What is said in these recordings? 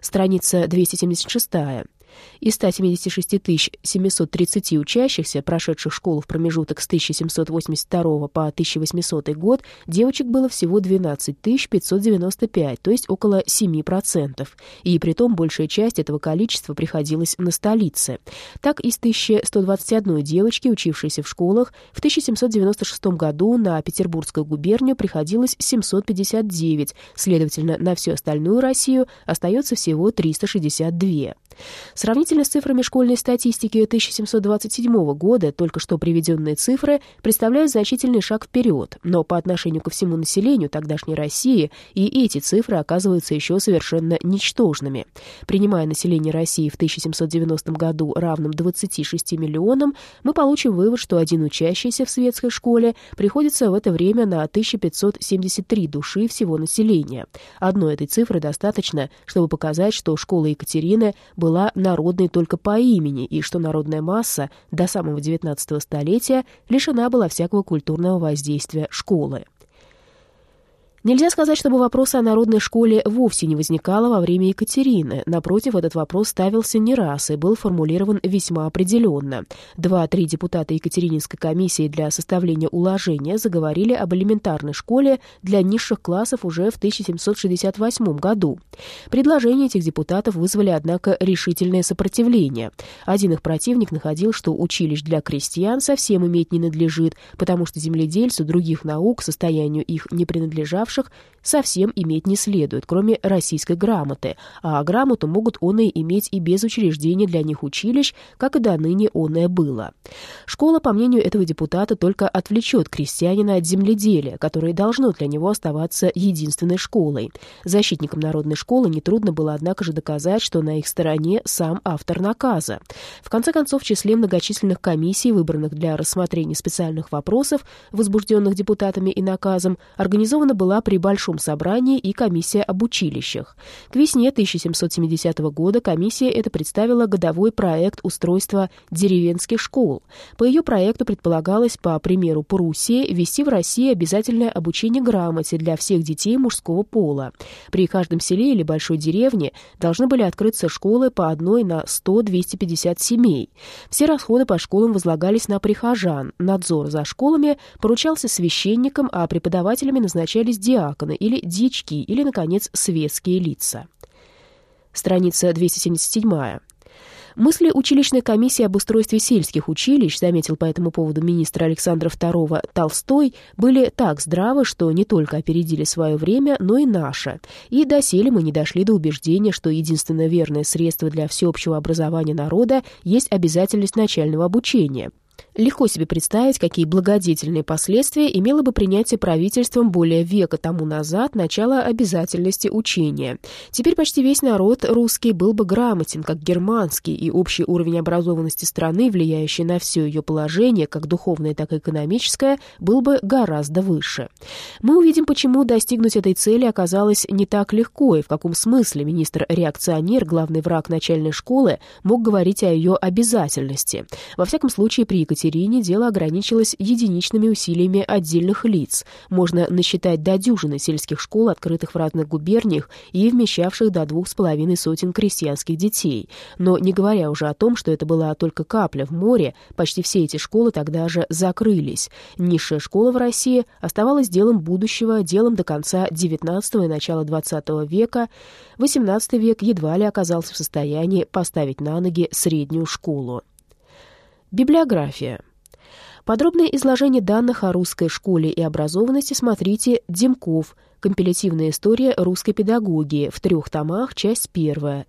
Страница 276. Из 176 730 учащихся, прошедших школу в промежуток с 1782 по 1800 год, девочек было всего 12 595, то есть около 7%. И при том большая часть этого количества приходилась на столице. Так, из 1121 девочки, учившейся в школах, в 1796 году на Петербургскую губернию приходилось 759, следовательно, на всю остальную Россию остается всего 362. Сравнительно с цифрами школьной статистики 1727 года, только что приведенные цифры представляют значительный шаг вперед, но по отношению ко всему населению тогдашней России и эти цифры оказываются еще совершенно ничтожными. Принимая население России в 1790 году равным 26 миллионам, мы получим вывод, что один учащийся в светской школе приходится в это время на 1573 души всего населения. Одной этой цифры достаточно, чтобы показать, что школа Екатерины была народной только по имени, и что народная масса до самого XIX столетия лишена была всякого культурного воздействия школы. Нельзя сказать, чтобы вопрос о народной школе вовсе не возникало во время Екатерины. Напротив, этот вопрос ставился не раз и был формулирован весьма определенно. Два-три депутата Екатерининской комиссии для составления уложения заговорили об элементарной школе для низших классов уже в 1768 году. Предложения этих депутатов вызвали, однако, решительное сопротивление. Один их противник находил, что училищ для крестьян совсем иметь не надлежит, потому что земледельцу других наук, состоянию их не принадлежавших, пострадавших совсем иметь не следует, кроме российской грамоты, а грамоту могут оные иметь и без учреждения для них училищ, как и до ныне оное было. Школа, по мнению этого депутата, только отвлечет крестьянина от земледелия, которое должно для него оставаться единственной школой. Защитникам народной школы нетрудно было, однако же, доказать, что на их стороне сам автор наказа. В конце концов, в числе многочисленных комиссий, выбранных для рассмотрения специальных вопросов, возбужденных депутатами и наказом, организована была при Большом собрании и комиссия об училищах. К весне 1770 года комиссия это представила годовой проект устройства деревенских школ. По ее проекту предполагалось, по примеру Пруссии, ввести в России обязательное обучение грамоте для всех детей мужского пола. При каждом селе или большой деревне должны были открыться школы по одной на 100-250 семей. Все расходы по школам возлагались на прихожан. Надзор за школами поручался священникам, а преподавателями назначались диаконы или дички, или, наконец, светские лица. Страница 277. Мысли училищной комиссии об устройстве сельских училищ, заметил по этому поводу министр Александра II Толстой, были так здравы, что не только опередили свое время, но и наше. И доселе мы не дошли до убеждения, что единственное верное средство для всеобщего образования народа есть обязательность начального обучения. Легко себе представить, какие благодетельные последствия имело бы принятие правительством более века тому назад начала обязательности учения. Теперь почти весь народ русский был бы грамотен, как германский, и общий уровень образованности страны, влияющий на все ее положение, как духовное, так и экономическое, был бы гораздо выше. Мы увидим, почему достигнуть этой цели оказалось не так легко, и в каком смысле министр-реакционер, главный враг начальной школы, мог говорить о ее обязательности. Во всяком случае, при Екатерине дело ограничилось единичными усилиями отдельных лиц. Можно насчитать до дюжины сельских школ, открытых в разных губерниях и вмещавших до двух с половиной сотен крестьянских детей. Но не говоря уже о том, что это была только капля в море, почти все эти школы тогда же закрылись. Низшая школа в России оставалась делом будущего, делом до конца XIX и начала XX века. XVIII век едва ли оказался в состоянии поставить на ноги среднюю школу. Библиография. Подробное изложение данных о русской школе и образованности смотрите «Демков. Компилятивная история русской педагогии» в трех томах, часть первая.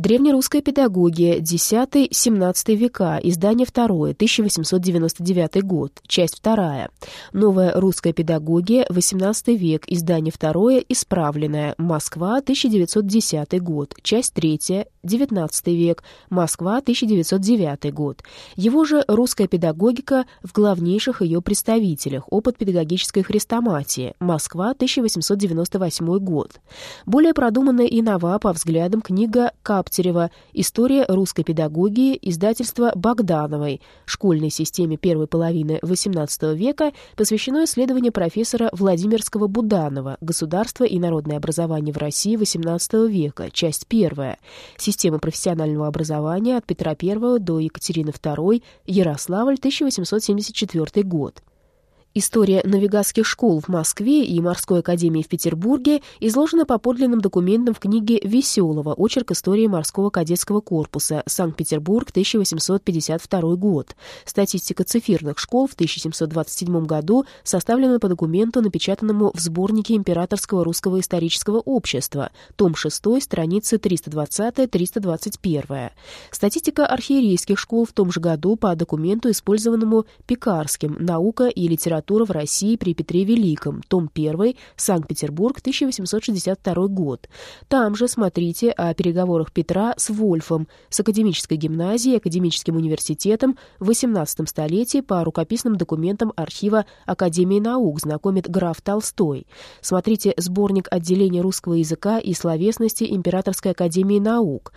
Древнерусская педагогия, X-XVII века, издание второе, 1899 год, часть вторая. Новая русская педагогия, XVIII век, издание второе, исправленное, Москва, 1910 год, часть третья, XIX век, Москва, 1909 год. Его же русская педагогика в главнейших ее представителях, опыт педагогической хрестоматии, Москва, 1898 год. Более продуманная и нова, по взглядам, книга «Кап Лаптерева, «История русской педагогии», издательство Богдановой, школьной системе первой половины XVIII века, посвящено исследованию профессора Владимирского Буданова «Государство и народное образование в России XVIII века», часть первая, «Система профессионального образования от Петра I до Екатерины II», Ярославль, 1874 год. История навигатских школ в Москве и Морской академии в Петербурге изложена по подлинным документам в книге Веселого «Очерк истории морского кадетского корпуса. Санкт-Петербург, 1852 год». Статистика цифирных школ в 1727 году составлена по документу, напечатанному в сборнике Императорского русского исторического общества, том 6, страницы 320-321. Статистика архиерейских школ в том же году по документу, использованному Пекарским «Наука и литература литература в России при Петре Великом, том 1, Санкт-Петербург, 1862 год. Там же смотрите о переговорах Петра с Вольфом, с Академической гимназией Академическим университетом в XVIII столетии по рукописным документам архива Академии наук, знакомит граф Толстой. Смотрите сборник отделения русского языка и словесности Императорской академии наук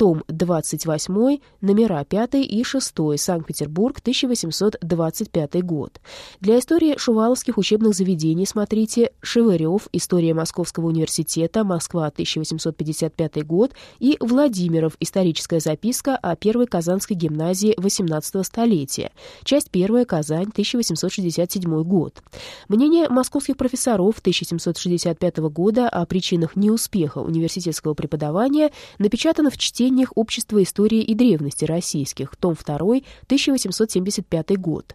том 28, номера 5 и 6, Санкт-Петербург, 1825 год. Для истории шуваловских учебных заведений смотрите Шевырев, История Московского университета, Москва, 1855 год, и Владимиров, Историческая записка о Первой Казанской гимназии XVIII столетия, часть 1, Казань, 1867 год. Мнение московских профессоров 1765 года о причинах неуспеха университетского преподавания напечатано в чтении произведениях Общества истории и древности российских, том 2, 1875 год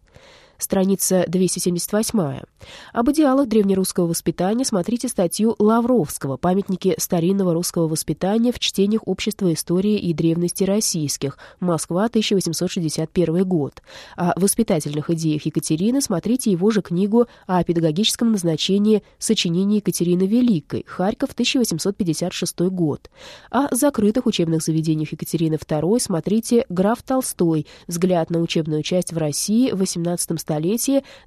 страница 278. Об идеалах древнерусского воспитания смотрите статью Лавровского «Памятники старинного русского воспитания в чтениях Общества истории и древности российских. Москва, 1861 год». О воспитательных идеях Екатерины смотрите его же книгу о педагогическом назначении сочинений Екатерины Великой. Харьков, 1856 год. О закрытых учебных заведениях Екатерины II смотрите «Граф Толстой. Взгляд на учебную часть в России в XVIII столетии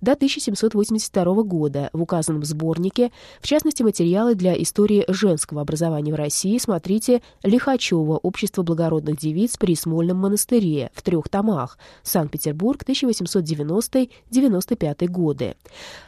до 1782 года в указанном сборнике, в частности, материалы для истории женского образования в России, смотрите Лихачева «Общество благородных девиц при Смольном монастыре» в трех томах, Санкт-Петербург, 1890-95 годы.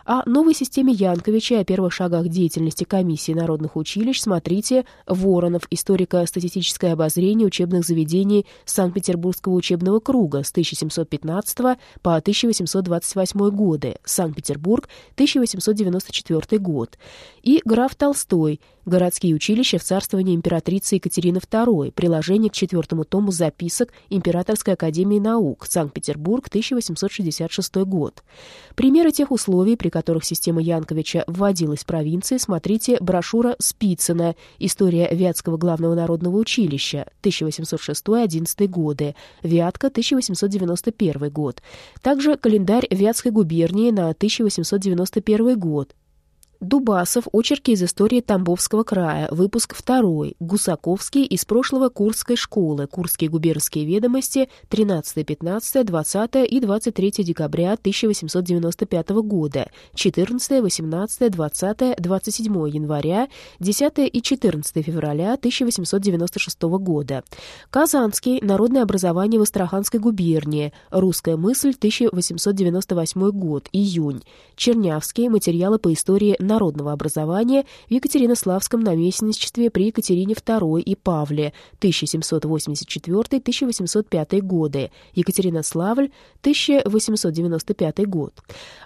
О новой системе Янковича и о первых шагах деятельности комиссии народных училищ смотрите Воронов «Историко-статистическое обозрение учебных заведений Санкт-Петербургского учебного круга» с 1715 по 1820 1828 годы, Санкт-Петербург, 1894 год, и граф Толстой «Городские училища в царствовании императрицы Екатерины II», приложение к четвертому тому записок Императорской академии наук, Санкт-Петербург, 1866 год. Примеры тех условий, при которых система Янковича вводилась в провинции, смотрите брошюра Спицына. «История Вятского главного народного училища», 1806-11 годы, Вятка, 1891 год. Также календарь Вятской губернии на 1891 год, Дубасов. Очерки из истории Тамбовского края. Выпуск 2. Гусаковский. Из прошлого Курской школы. Курские губернские ведомости. 13, 15, 20 и 23 декабря 1895 года. 14, 18, 20, 27 января. 10 и 14 февраля 1896 года. Казанский. Народное образование в Астраханской губернии. Русская мысль. 1898 год. Июнь. Чернявский. Материалы по истории народного образования в Екатеринославском наместничестве при Екатерине II и Павле 1784-1805 годы, Екатеринославль 1895 год.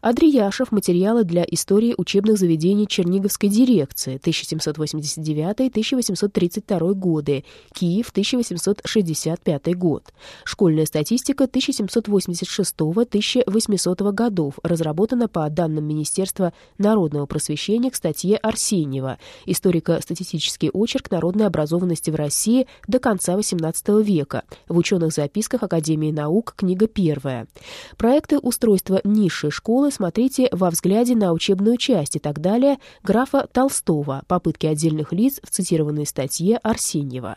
Адрияшев материалы для истории учебных заведений Черниговской дирекции 1789-1832 годы, Киев 1865 год. Школьная статистика 1786-1800 годов разработана по данным Министерства народного просвещения посвящение к статье Арсеньева «Историко-статистический очерк народной образованности в России до конца XVIII века» в ученых записках Академии наук, книга первая. Проекты устройства низшей школы смотрите во взгляде на учебную часть и так далее графа Толстого «Попытки отдельных лиц» в цитированной статье Арсеньева.